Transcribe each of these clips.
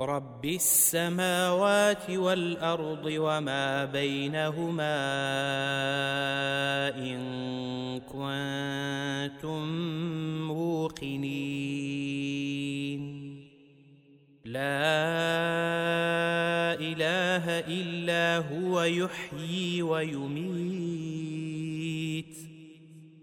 رب السماوات والأرض وما بينهما إن كنتم موقنين لا إله إلا هو يحيي ويميت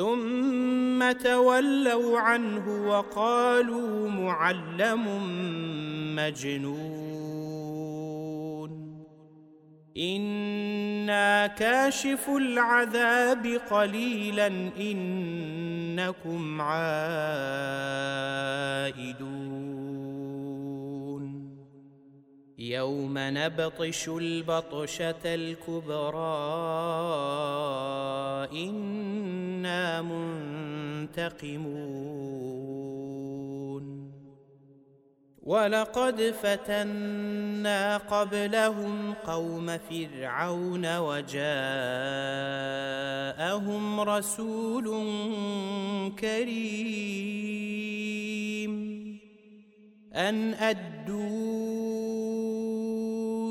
ثم تولوا عنه وقالوا معلم مجنون. أنا كاشف العذاب قليلا انكم عائدون. يوم نبطش البطشة الكبرى إنا منتقمون. ولقد فتنا قبلهم قوم فرعون وجاءهم رسول كريم. أن أدوا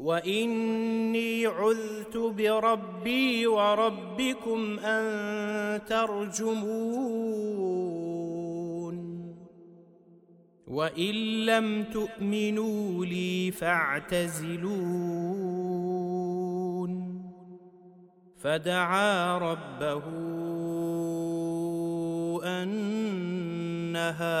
واني عذت بربي وربكم ان ترجمون وان لم تؤمنوا لي فاعتزلون فدعا ربه ان هؤلاء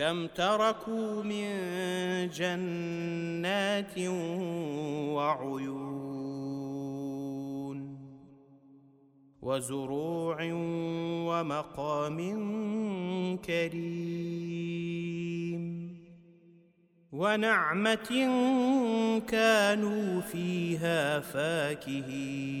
كم تركوا من جنات وعيون وزروع ومقام كريم ونعمة كانوا فيها فاكهين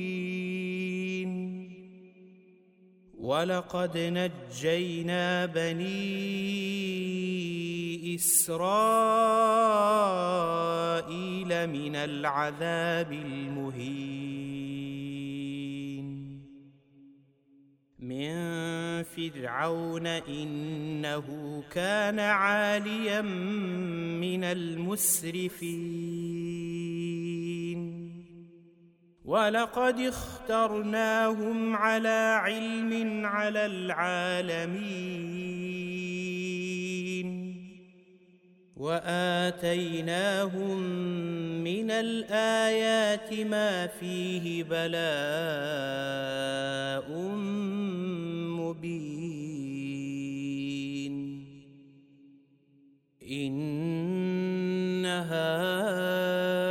ولقد نجينا بني إسرائيل من العذاب المهين. من فرعون إنه كان عاليا من المسرفين. ولقد اخترناهم على علم على العالمين. وآتيناهم من الآيات ما فيه بلاء مبين. هؤلاء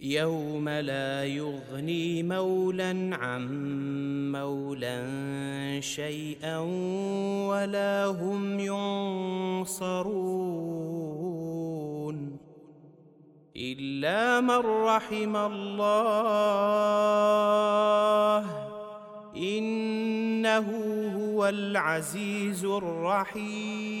يوم لا يغني مولا عن مولا شيئا ولا هم ينصرون. إلا من رحم الله إنه هو العزيز الرحيم.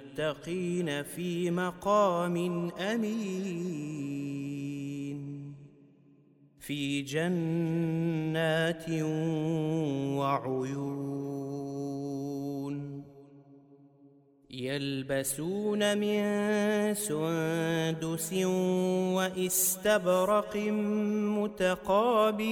في مقام أمين. في جنات وعيون. يلبسون من سندس واستبرق متقابلين.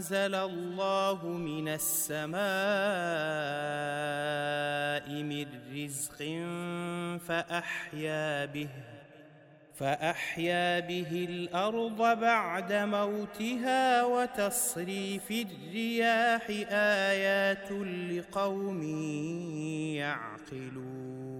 أنزل الله من السماء من رزق فأحيا به فأحيا به الأرض بعد موتها وتصريف الرياح آيات لقوم يعقلون.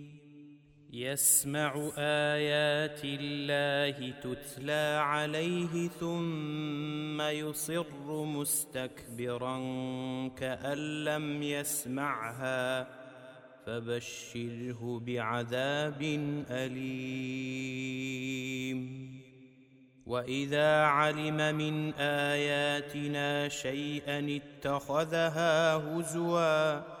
يسمع آيات الله تتلى عليه ثم يصر مستكبرا كأن لم يسمعها فبشره بعذاب أليم. وإذا علم من آياتنا شيئا اتخذها هزوا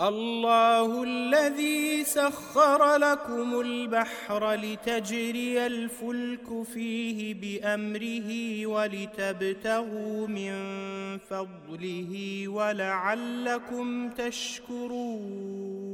الله الذي سخر لكم البحر لتجري الفلك فيه بأمره ولتبتغوا من فضله ولعلكم تشكرون.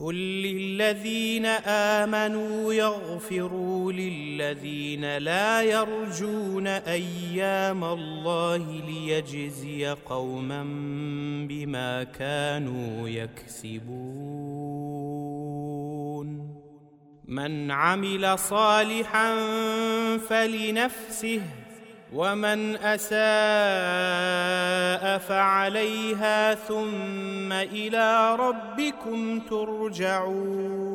قل للذين امنوا يغفروا للذين لا يرجون أيام الله ليجزي قوما بما كانوا يكسبون من عمل صالحا فلنفسه ومن أساء فعليها ثم إلى ربكم ترجعون.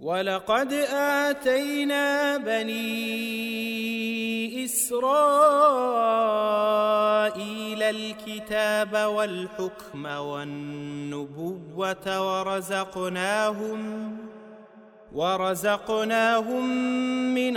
ولقد آتينا بني إسرائيل الكتاب والحكم والنبوة ورزقناهم ورزقناهم من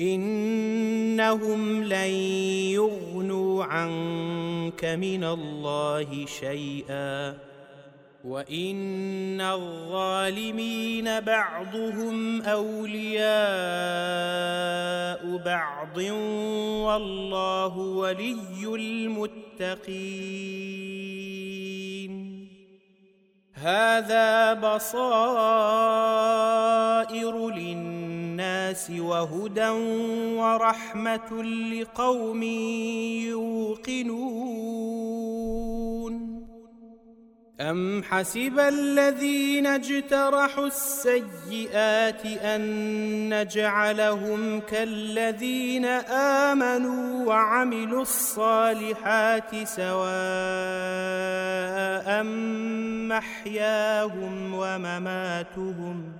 إنهم لن يغنوا عنك من الله شيئا. وإن الظالمين بعضهم أولياء بعض والله ولي المتقين. هذا بصائر للناس. وهدى ورحمة لقوم يوقنون. أم حسب الذين اجترحوا السيئات أن نجعلهم كالذين آمنوا وعملوا الصالحات سواء محياهم ومماتهم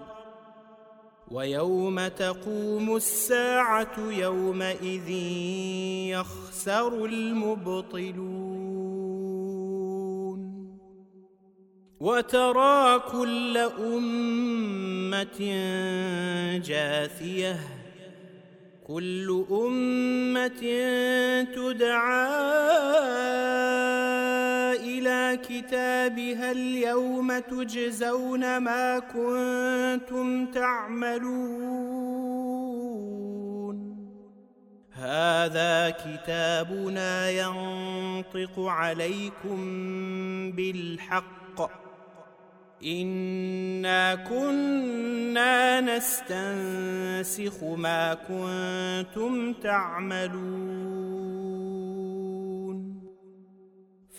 ويوم تقوم الساعة يومئذ يخسر المبطلون. وترى كل أمة جاثية كل أمة تدعى إلى كتابها اليوم تجزون ما كنتم تعملون. هذا كتابنا ينطق عليكم بالحق. انا كنا نستنسخ ما كنتم تعملون.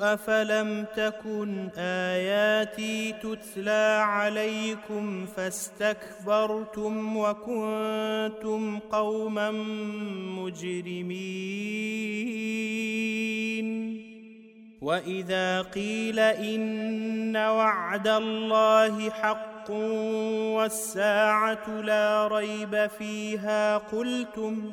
افلم تكن اياتي تتلى عليكم فاستكبرتم وكنتم قوما مجرمين واذا قيل ان وعد الله حق والساعة لا ريب فيها قلتم